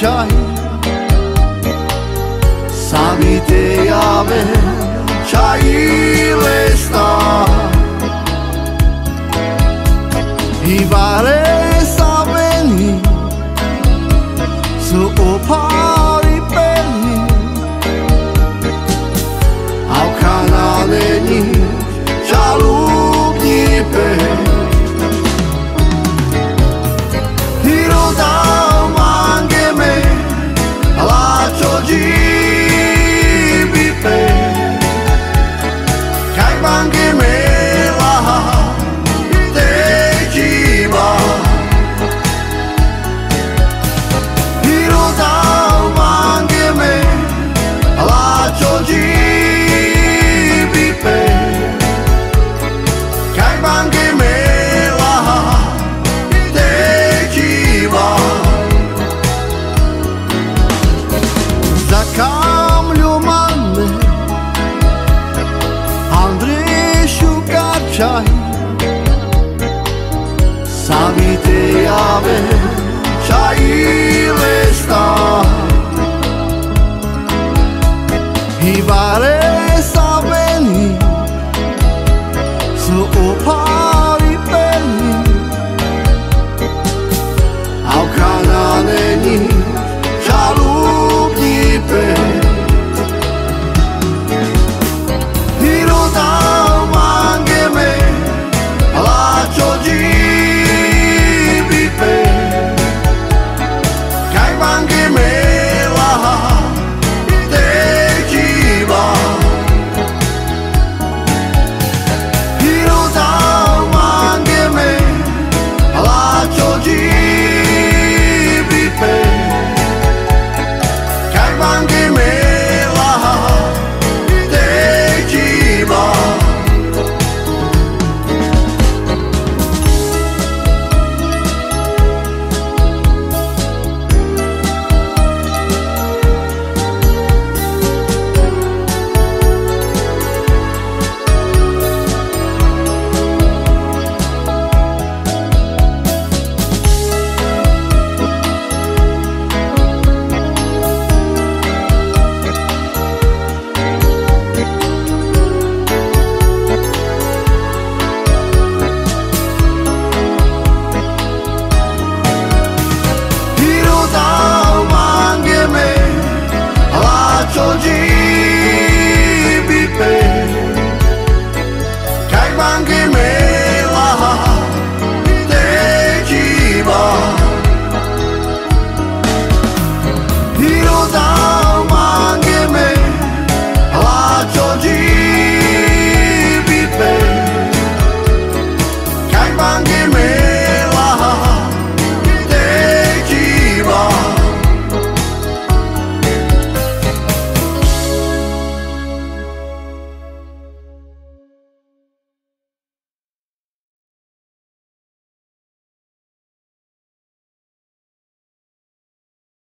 چاهی سمیده یامه sabe que aí